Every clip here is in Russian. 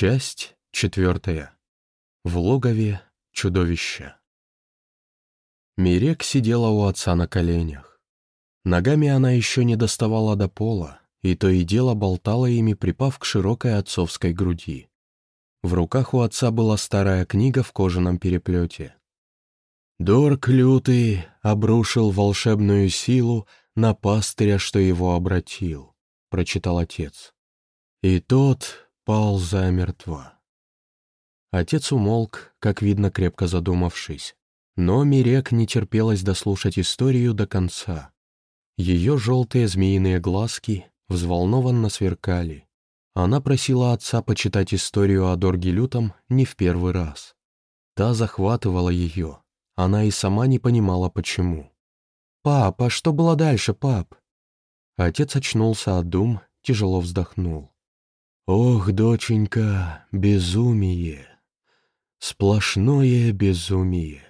Часть четвертая. В логове чудовища. Мирек сидела у отца на коленях. Ногами она еще не доставала до пола, и то и дело болтала ими, припав к широкой отцовской груди. В руках у отца была старая книга в кожаном переплете. Дорк лютый обрушил волшебную силу на пастыря, что его обратил, прочитал отец. И тот пал замертво. Отец умолк, как видно, крепко задумавшись. Но Мирек не терпелось дослушать историю до конца. Ее желтые змеиные глазки взволнованно сверкали. Она просила отца почитать историю о Дорге Лютом не в первый раз. Та захватывала ее. Она и сама не понимала, почему. «Пап, а что было дальше, пап?» Отец очнулся от дум, тяжело вздохнул. «Ох, доченька, безумие! Сплошное безумие!»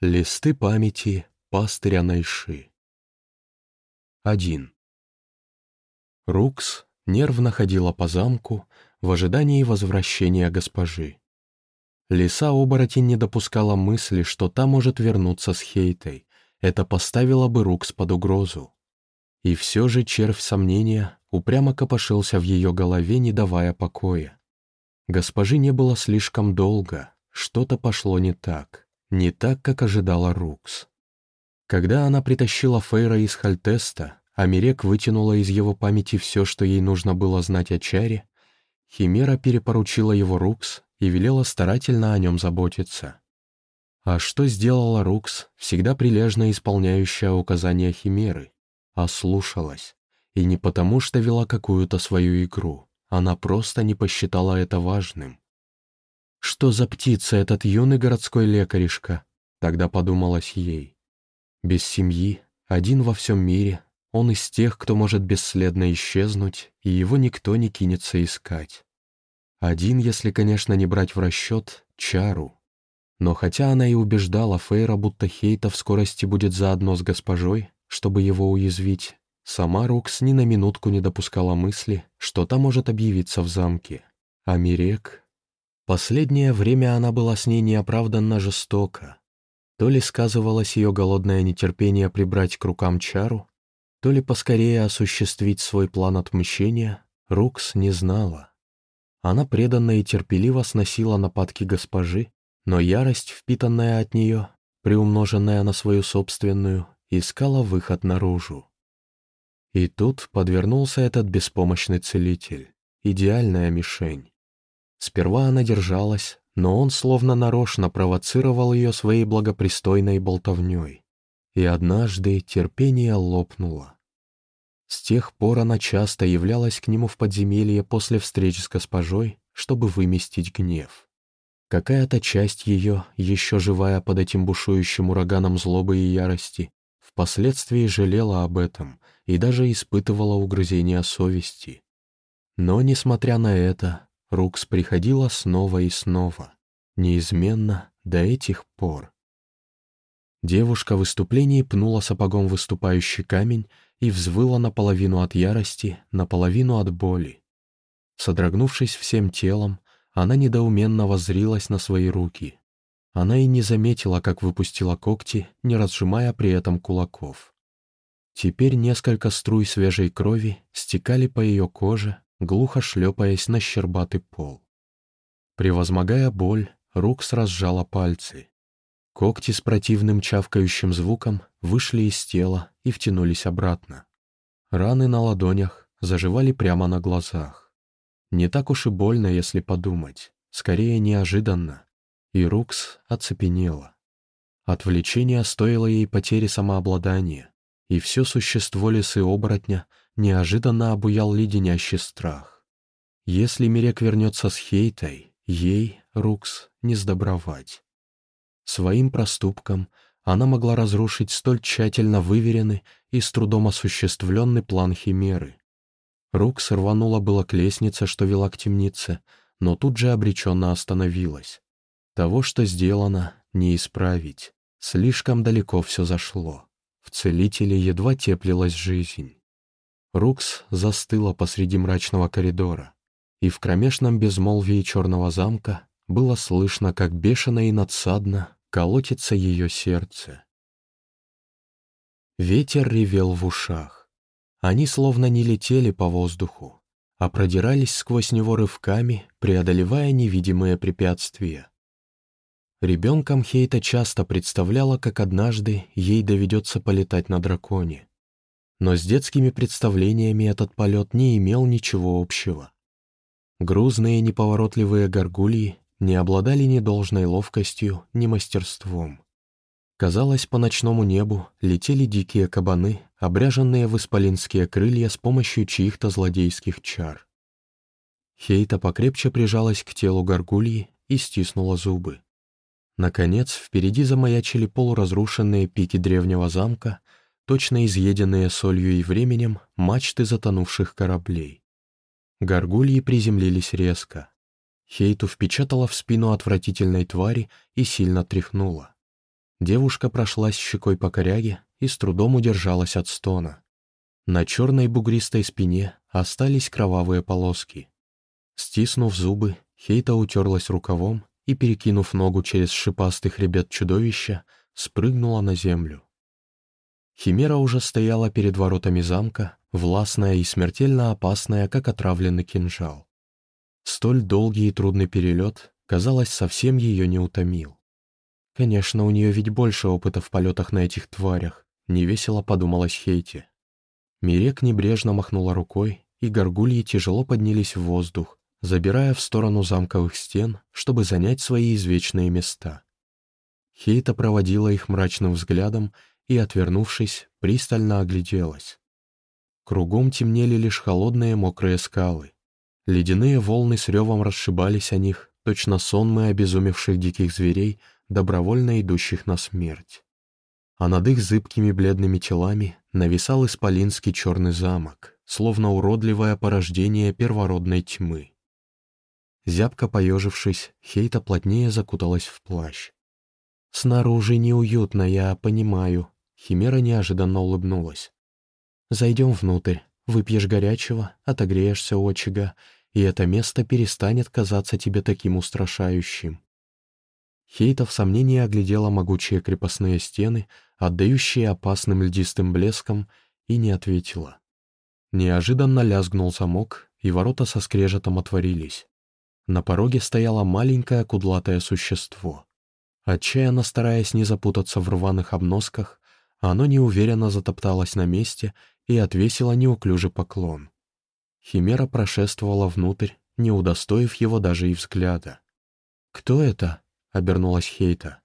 Листы памяти пастыря Найши 1. Рукс нервно ходила по замку в ожидании возвращения госпожи. Лиса-оборотень не допускала мысли, что та может вернуться с Хейтой. Это поставило бы Рукс под угрозу. И все же червь сомнения упрямо копошился в ее голове, не давая покоя. Госпожи не было слишком долго, что-то пошло не так, не так, как ожидала Рукс. Когда она притащила Фейра из Хальтеста, Амирек вытянула из его памяти все, что ей нужно было знать о Чаре, Химера перепоручила его Рукс и велела старательно о нем заботиться. А что сделала Рукс, всегда прилежно исполняющая указания Химеры? Ослушалась. И не потому, что вела какую-то свою игру. Она просто не посчитала это важным. «Что за птица этот юный городской лекаришка?» Тогда подумалось ей. Без семьи, один во всем мире, он из тех, кто может бесследно исчезнуть, и его никто не кинется искать. Один, если, конечно, не брать в расчет, Чару. Но хотя она и убеждала Фейра, будто Хейта в скорости будет заодно с госпожой, чтобы его уязвить, Сама Рокс ни на минутку не допускала мысли, что та может объявиться в замке. А Мирек... Последнее время она была с ней неоправданно жестока. То ли сказывалось ее голодное нетерпение прибрать к рукам чару, то ли поскорее осуществить свой план отмщения, Рукс не знала. Она преданно и терпеливо сносила нападки госпожи, но ярость, впитанная от нее, приумноженная на свою собственную, искала выход наружу. И тут подвернулся этот беспомощный целитель. Идеальная мишень. Сперва она держалась, но он словно нарочно провоцировал ее своей благопристойной болтовней. И однажды терпение лопнуло. С тех пор она часто являлась к нему в подземелье после встреч с госпожой, чтобы выместить гнев. Какая-то часть ее, еще живая под этим бушующим ураганом злобы и ярости, впоследствии жалела об этом и даже испытывала угрызения совести. Но, несмотря на это, Рукс приходила снова и снова, неизменно до этих пор. Девушка в выступлении пнула сапогом выступающий камень и взвыла наполовину от ярости, наполовину от боли. Содрогнувшись всем телом, она недоуменно воззрилась на свои руки. Она и не заметила, как выпустила когти, не разжимая при этом кулаков. Теперь несколько струй свежей крови стекали по ее коже, глухо шлепаясь на щербатый пол. Превозмогая боль, Рукс разжала пальцы. Когти с противным чавкающим звуком вышли из тела и втянулись обратно. Раны на ладонях заживали прямо на глазах. Не так уж и больно, если подумать, скорее неожиданно и Рукс оцепенела. Отвлечение стоило ей потери самообладания, и все существо лисы-оборотня неожиданно обуял леденящий страх. Если Мирек вернется с Хейтой, ей, Рукс, не сдобровать. Своим проступком она могла разрушить столь тщательно выверенный и с трудом осуществленный план Химеры. Рукс рванула было к лестнице, что вела к темнице, но тут же обреченно остановилась. Того, что сделано, не исправить. Слишком далеко все зашло. В целителе едва теплилась жизнь. Рукс застыла посреди мрачного коридора. и в кромешном безмолвии черного замка было слышно, как бешено и надсадно колотится ее сердце. Ветер ревел в ушах. Они словно не летели по воздуху, а продирались сквозь него рывками, преодолевая невидимые препятствия. Ребенком Хейта часто представляла, как однажды ей доведется полетать на драконе. Но с детскими представлениями этот полет не имел ничего общего. Грузные неповоротливые горгульи не обладали ни должной ловкостью, ни мастерством. Казалось, по ночному небу летели дикие кабаны, обряженные в исполинские крылья с помощью чьих-то злодейских чар. Хейта покрепче прижалась к телу горгульи и стиснула зубы. Наконец, впереди замаячили полуразрушенные пики древнего замка, точно изъеденные солью и временем мачты затонувших кораблей. Горгульи приземлились резко. Хейту впечатала в спину отвратительной твари и сильно тряхнула. Девушка прошлась щекой по коряге и с трудом удержалась от стона. На черной бугристой спине остались кровавые полоски. Стиснув зубы, Хейта утерлась рукавом и, перекинув ногу через шипастый хребет чудовища, спрыгнула на землю. Химера уже стояла перед воротами замка, властная и смертельно опасная, как отравленный кинжал. Столь долгий и трудный перелет, казалось, совсем ее не утомил. Конечно, у нее ведь больше опыта в полетах на этих тварях, невесело подумалась Хейти. Мирек небрежно махнула рукой, и горгульи тяжело поднялись в воздух, забирая в сторону замковых стен, чтобы занять свои извечные места. Хейта проводила их мрачным взглядом и, отвернувшись, пристально огляделась. Кругом темнели лишь холодные мокрые скалы. Ледяные волны с ревом расшибались о них, точно сонмы обезумевших диких зверей, добровольно идущих на смерть. А над их зыбкими бледными телами нависал исполинский черный замок, словно уродливое порождение первородной тьмы. Зябко поежившись, Хейта плотнее закуталась в плащ. «Снаружи неуютно, я понимаю», — Химера неожиданно улыбнулась. «Зайдем внутрь, выпьешь горячего, отогреешься у очага, и это место перестанет казаться тебе таким устрашающим». Хейта в сомнении оглядела могучие крепостные стены, отдающие опасным льдистым блеском, и не ответила. Неожиданно лязгнул замок, и ворота со скрежетом отворились. На пороге стояло маленькое кудлатое существо. Отчаянно стараясь не запутаться в рваных обносках, оно неуверенно затопталось на месте и отвесило неуклюжий поклон. Химера прошествовала внутрь, не удостоив его даже и взгляда. «Кто это?» — обернулась Хейта.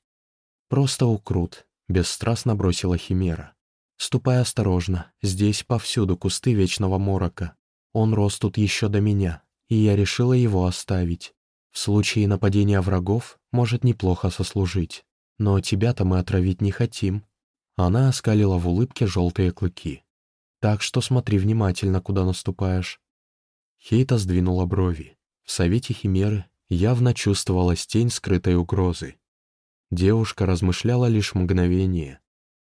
«Просто укрут», — бесстрастно бросила Химера. «Ступай осторожно, здесь повсюду кусты вечного морока. Он рос тут еще до меня, и я решила его оставить. В случае нападения врагов может неплохо сослужить. Но тебя-то мы отравить не хотим». Она оскалила в улыбке желтые клыки. «Так что смотри внимательно, куда наступаешь». Хейта сдвинула брови. В совете Химеры явно чувствовалась тень скрытой угрозы. Девушка размышляла лишь мгновение.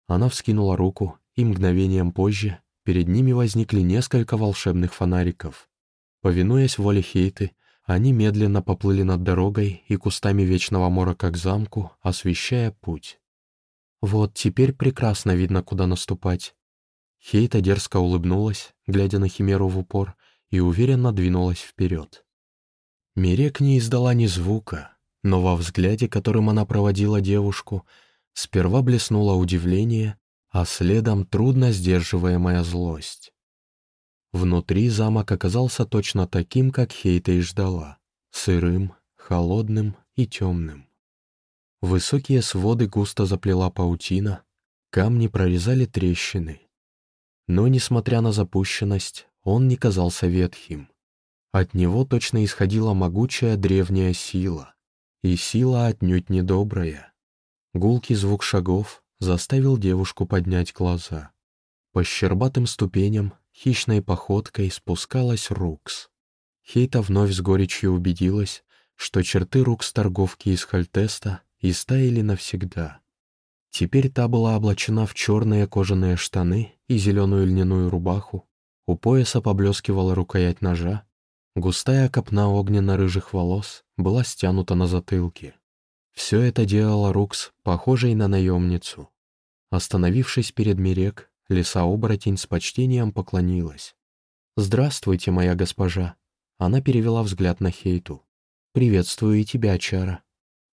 Она вскинула руку, и мгновением позже перед ними возникли несколько волшебных фонариков. Повинуясь воле Хейты, они медленно поплыли над дорогой и кустами вечного морока к замку, освещая путь. Вот теперь прекрасно видно, куда наступать. Хейта дерзко улыбнулась, глядя на Химеру в упор, и уверенно двинулась вперед. Мирек не издала ни звука, но во взгляде, которым она проводила девушку, сперва блеснуло удивление, а следом трудно сдерживаемая злость. Внутри замок оказался точно таким, как Хейта и ждала — сырым, холодным и темным. Высокие своды густо заплела паутина, камни прорезали трещины. Но, несмотря на запущенность, он не казался ветхим. От него точно исходила могучая древняя сила, и сила отнюдь недобрая. Гулкий звук шагов заставил девушку поднять глаза. По щербатым ступеням хищной походкой спускалась Рукс. Хейта вновь с горечью убедилась, что черты Рукс торговки из Хальтеста истаяли навсегда. Теперь та была облачена в черные кожаные штаны и зеленую льняную рубаху, у пояса поблескивала рукоять ножа, Густая копна огненно-рыжих волос была стянута на затылке. Все это делало Рукс похожей на наемницу. Остановившись перед Мирек, лиса-оборотень с почтением поклонилась. «Здравствуйте, моя госпожа!» Она перевела взгляд на Хейту. «Приветствую и тебя, Чара.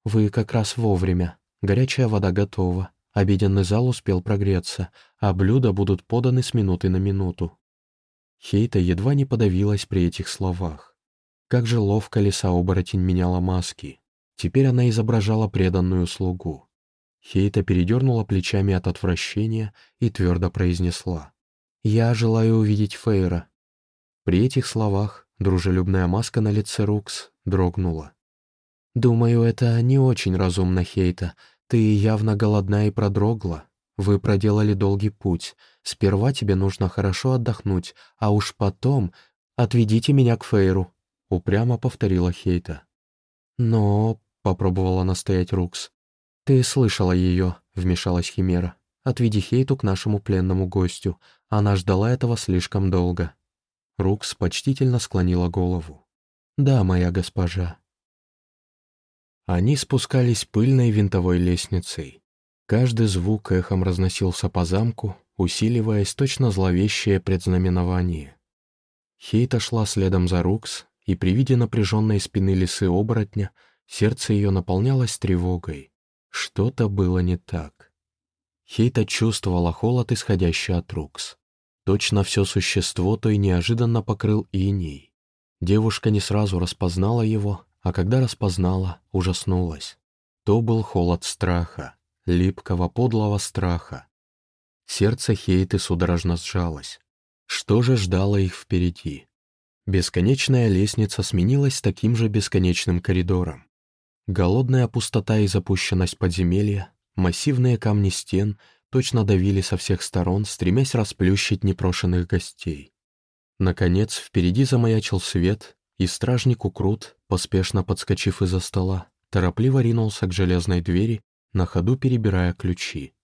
Вы как раз вовремя. Горячая вода готова. Обеденный зал успел прогреться, а блюда будут поданы с минуты на минуту». Хейта едва не подавилась при этих словах. Как же ловко лиса-оборотень меняла маски. Теперь она изображала преданную слугу. Хейта передернула плечами от отвращения и твердо произнесла. «Я желаю увидеть Фейра». При этих словах дружелюбная маска на лице Рукс дрогнула. «Думаю, это не очень разумно, Хейта. Ты явно голодна и продрогла. Вы проделали долгий путь. Сперва тебе нужно хорошо отдохнуть, а уж потом отведите меня к Фейру», — упрямо повторила Хейта. «Но...» — попробовала настоять Рукс. «Ты слышала ее», — вмешалась Химера. «Отведи Хейту к нашему пленному гостю. Она ждала этого слишком долго». Рукс почтительно склонила голову. «Да, моя госпожа». Они спускались пыльной винтовой лестницей. Каждый звук эхом разносился по замку, усиливаясь точно зловещее предзнаменование. Хейта шла следом за Рукс, и при виде напряженной спины лисы оборотня сердце ее наполнялось тревогой. Что-то было не так. Хейта чувствовала холод, исходящий от Рукс. Точно все существо то и неожиданно покрыл иней. Девушка не сразу распознала его, а когда распознала, ужаснулась. То был холод страха, липкого подлого страха. Сердце Хейты судорожно сжалось. Что же ждало их впереди? Бесконечная лестница сменилась таким же бесконечным коридором. Голодная пустота и запущенность подземелья, массивные камни стен точно давили со всех сторон, стремясь расплющить непрошенных гостей. Наконец, впереди замаячил свет, и стражник Укрут, поспешно подскочив из-за стола, торопливо ринулся к железной двери, на ходу перебирая ключи.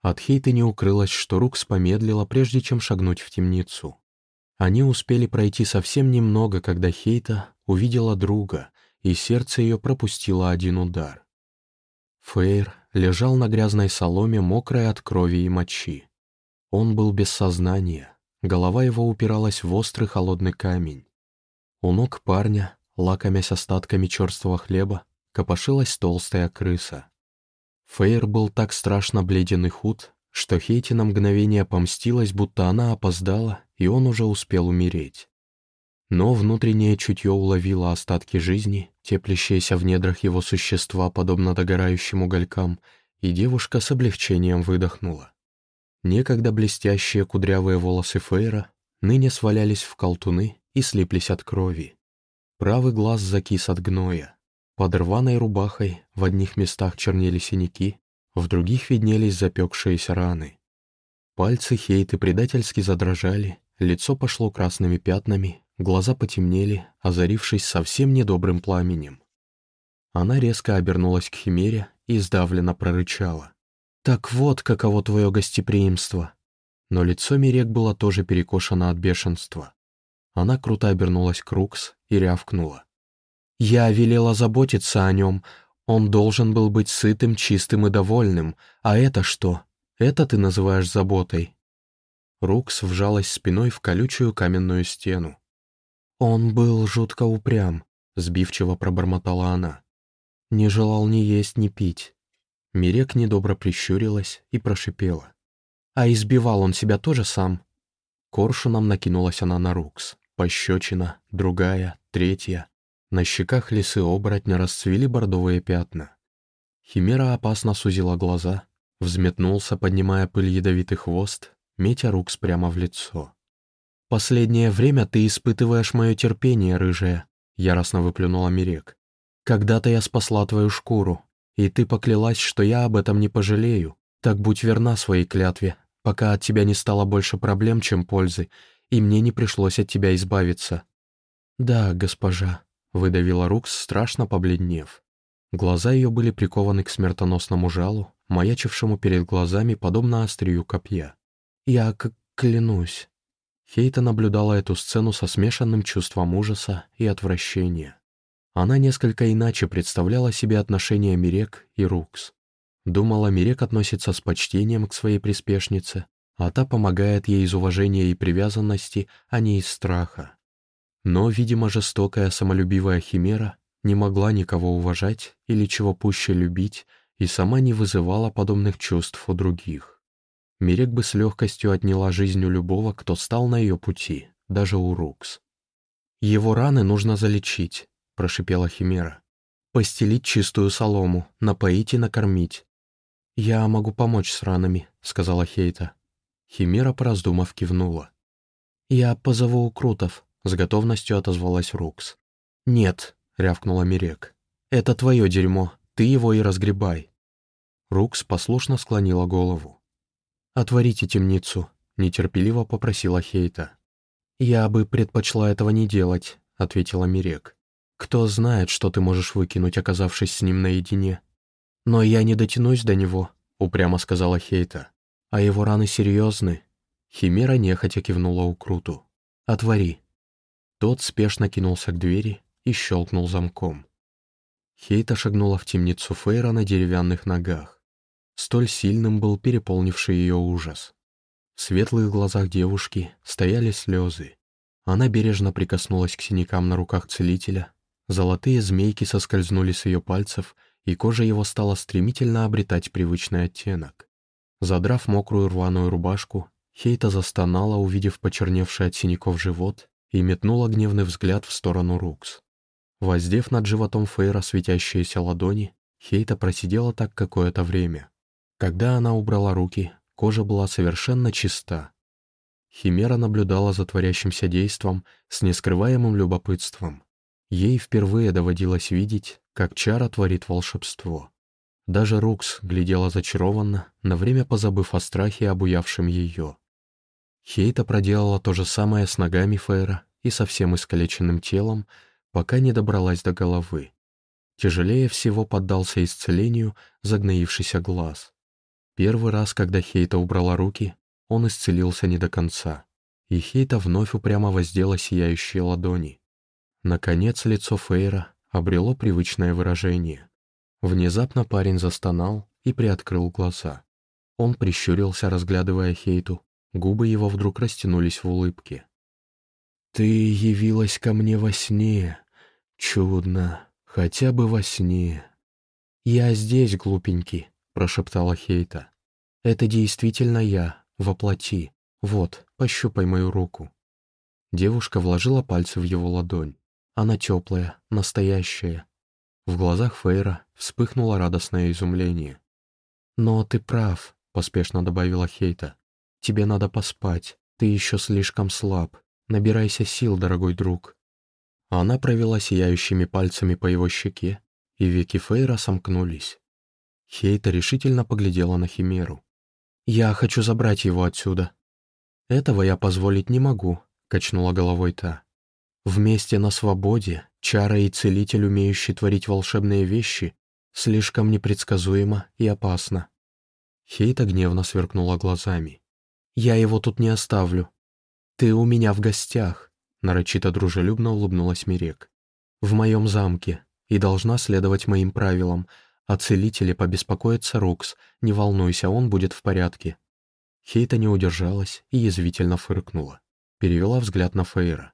От Хейты не укрылось, что Рукс помедлила, прежде чем шагнуть в темницу. Они успели пройти совсем немного, когда Хейта увидела друга, и сердце ее пропустило один удар. Фейр лежал на грязной соломе, мокрой от крови и мочи. Он был без сознания, голова его упиралась в острый холодный камень. У ног парня, лакомясь остатками черствого хлеба, копошилась толстая крыса. Фейр был так страшно бледен и худ, что Хейти на мгновение помстилась, будто она опоздала, и он уже успел умереть. Но внутреннее чутье уловило остатки жизни, теплящиеся в недрах его существа, подобно догорающим уголькам, и девушка с облегчением выдохнула. Некогда блестящие кудрявые волосы Фейра ныне свалялись в колтуны и слиплись от крови. Правый глаз закис от гноя. Под рваной рубахой в одних местах чернели синяки, в других виднелись запекшиеся раны. Пальцы Хейты предательски задрожали, лицо пошло красными пятнами, глаза потемнели, озарившись совсем недобрым пламенем. Она резко обернулась к Химере и сдавленно прорычала. «Так вот, каково твое гостеприимство!» Но лицо Мирек было тоже перекошено от бешенства. Она круто обернулась к Рукс и рявкнула. «Я велела заботиться о нем. Он должен был быть сытым, чистым и довольным. А это что? Это ты называешь заботой?» Рукс вжалась спиной в колючую каменную стену. «Он был жутко упрям», — сбивчиво пробормотала она. «Не желал ни есть, ни пить». Мирек недобро прищурилась и прошипела. «А избивал он себя тоже сам?» Коршуном накинулась она на Рукс. Пощечина, другая, третья. На щеках лисы оборотня расцвели бордовые пятна. Химера опасно сузила глаза, взметнулся, поднимая пыль ядовитый хвост, метя Рукс прямо в лицо. «Последнее время ты испытываешь мое терпение, рыжая», — яростно выплюнула Мирек. «Когда-то я спасла твою шкуру, и ты поклялась, что я об этом не пожалею. Так будь верна своей клятве, пока от тебя не стало больше проблем, чем пользы, и мне не пришлось от тебя избавиться». «Да, госпожа», — выдавила Рукс, страшно побледнев. Глаза ее были прикованы к смертоносному жалу, маячившему перед глазами, подобно острию копья. «Я клянусь». Хейта наблюдала эту сцену со смешанным чувством ужаса и отвращения. Она несколько иначе представляла себе отношения Мирек и Рукс. Думала, Мирек относится с почтением к своей приспешнице, а та помогает ей из уважения и привязанности, а не из страха. Но, видимо, жестокая самолюбивая химера не могла никого уважать или чего пуще любить, и сама не вызывала подобных чувств у других. Мирек бы с легкостью отняла жизнь у любого, кто стал на ее пути, даже у Рукс. «Его раны нужно залечить», — прошипела Химера. «Постелить чистую солому, напоить и накормить». «Я могу помочь с ранами», — сказала Хейта. Химера, пораздумав, кивнула. «Я позову Крутов», — с готовностью отозвалась Рукс. «Нет», — рявкнула Мирек. «Это твое дерьмо, ты его и разгребай». Рукс послушно склонила голову. «Отворите темницу», — нетерпеливо попросила Хейта. «Я бы предпочла этого не делать», — ответила Мирек. «Кто знает, что ты можешь выкинуть, оказавшись с ним наедине?» «Но я не дотянусь до него», — упрямо сказала Хейта. «А его раны серьезны». Химера нехотя кивнула Укруту. «Отвори». Тот спешно кинулся к двери и щелкнул замком. Хейта шагнула в темницу Фейра на деревянных ногах. Столь сильным был переполнивший ее ужас. В светлых глазах девушки стояли слезы. Она бережно прикоснулась к синякам на руках целителя. Золотые змейки соскользнули с ее пальцев, и кожа его стала стремительно обретать привычный оттенок. Задрав мокрую рваную рубашку, Хейта застонала, увидев почерневший от синяков живот, и метнула гневный взгляд в сторону Рукс. Воздев над животом Фейра светящиеся ладони, Хейта просидела так какое-то время. Когда она убрала руки, кожа была совершенно чиста. Химера наблюдала за творящимся действом с нескрываемым любопытством. Ей впервые доводилось видеть, как чара творит волшебство. Даже Рукс глядела зачарованно, на время позабыв о страхе, обуявшем ее. Хейта проделала то же самое с ногами Фейра и со всем искалеченным телом, пока не добралась до головы. Тяжелее всего поддался исцелению загноившийся глаз. Первый раз, когда Хейта убрала руки, он исцелился не до конца, и Хейта вновь упрямо воздела сияющие ладони. Наконец лицо Фейра обрело привычное выражение. Внезапно парень застонал и приоткрыл глаза. Он прищурился, разглядывая Хейту, губы его вдруг растянулись в улыбке. «Ты явилась ко мне во сне», «Чудно. Хотя бы во сне». «Я здесь, глупенький», — прошептала Хейта. «Это действительно я, воплоти. Вот, пощупай мою руку». Девушка вложила пальцы в его ладонь. Она теплая, настоящая. В глазах Фейра вспыхнуло радостное изумление. «Но ты прав», — поспешно добавила Хейта. «Тебе надо поспать. Ты еще слишком слаб. Набирайся сил, дорогой друг». Она провела сияющими пальцами по его щеке, и веки Фейра сомкнулись. Хейта решительно поглядела на Химеру. «Я хочу забрать его отсюда». «Этого я позволить не могу», — качнула головой та. «Вместе на свободе, чара и целитель, умеющий творить волшебные вещи, слишком непредсказуемо и опасно». Хейта гневно сверкнула глазами. «Я его тут не оставлю. Ты у меня в гостях нарочито дружелюбно улыбнулась Мирек. «В моем замке, и должна следовать моим правилам. О целителе побеспокоится Рукс, не волнуйся, он будет в порядке». Хейта не удержалась и язвительно фыркнула. Перевела взгляд на Фейра.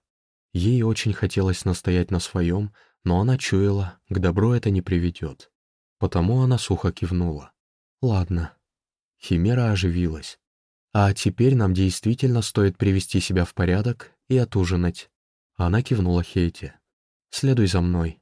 Ей очень хотелось настоять на своем, но она чуяла, к добру это не приведет. Потому она сухо кивнула. «Ладно». Химера оживилась. «А теперь нам действительно стоит привести себя в порядок и отужинать». Она кивнула Хейте. «Следуй за мной».